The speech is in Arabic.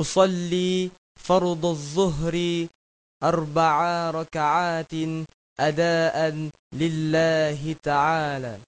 أصلي فرض الظهر أربع ركعات أداء لله تعالى.